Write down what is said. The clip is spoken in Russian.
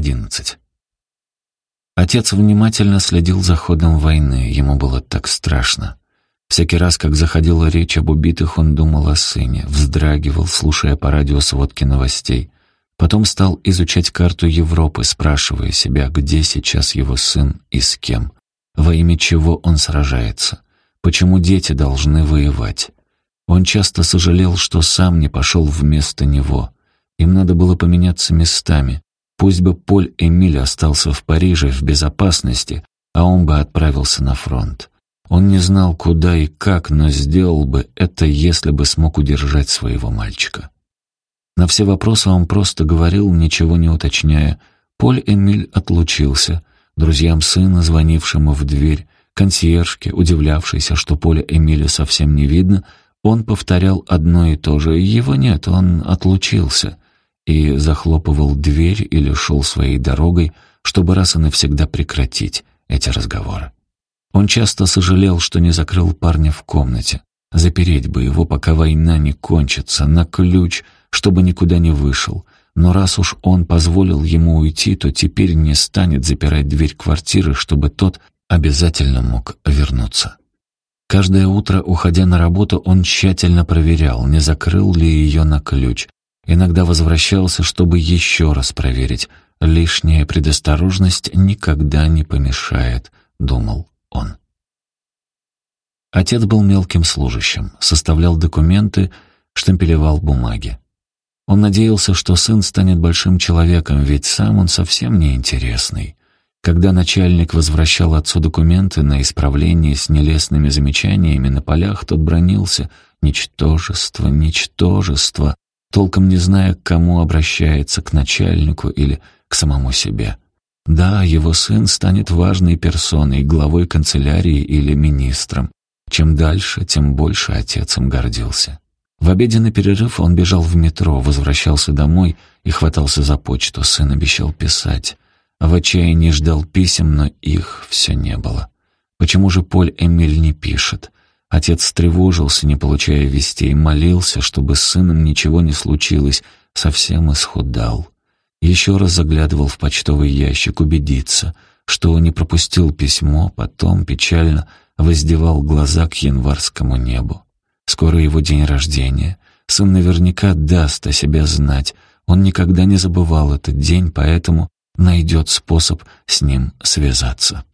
11. Отец внимательно следил за ходом войны, ему было так страшно. Всякий раз, как заходила речь об убитых, он думал о сыне, вздрагивал, слушая по радио сводки новостей. Потом стал изучать карту Европы, спрашивая себя, где сейчас его сын и с кем, во имя чего он сражается, почему дети должны воевать. Он часто сожалел, что сам не пошел вместо него. Им надо было поменяться местами. Пусть бы Поль Эмиль остался в Париже в безопасности, а он бы отправился на фронт. Он не знал, куда и как, но сделал бы это, если бы смог удержать своего мальчика. На все вопросы он просто говорил, ничего не уточняя. Поль Эмиль отлучился. Друзьям сына, звонившему в дверь, консьержке, удивлявшейся, что Поля Эмиля совсем не видно, он повторял одно и то же. Его нет, он отлучился и захлопывал дверь или шел своей дорогой, чтобы раз и навсегда прекратить эти разговоры. Он часто сожалел, что не закрыл парня в комнате. Запереть бы его, пока война не кончится, на ключ, чтобы никуда не вышел. Но раз уж он позволил ему уйти, то теперь не станет запирать дверь квартиры, чтобы тот обязательно мог вернуться. Каждое утро, уходя на работу, он тщательно проверял, не закрыл ли ее на ключ, Иногда возвращался, чтобы еще раз проверить. Лишняя предосторожность никогда не помешает, думал он. Отец был мелким служащим, составлял документы, штампелевал бумаги. Он надеялся, что сын станет большим человеком, ведь сам он совсем не интересный. Когда начальник возвращал отцу документы на исправление с нелестными замечаниями на полях, тот бронился «Ничтожество, ничтожество!» Толком не зная, к кому обращается, к начальнику или к самому себе. Да, его сын станет важной персоной, главой канцелярии или министром. Чем дальше, тем больше отец им гордился. В обеденный перерыв он бежал в метро, возвращался домой и хватался за почту. Сын обещал писать. В отчаянии ждал писем, но их все не было. Почему же Поль Эмиль не пишет? Отец встревожился, не получая вестей, молился, чтобы с сыном ничего не случилось, совсем исхудал. Еще раз заглядывал в почтовый ящик, убедиться, что не пропустил письмо, потом печально воздевал глаза к январскому небу. Скоро его день рождения. Сын наверняка даст о себе знать. Он никогда не забывал этот день, поэтому найдет способ с ним связаться.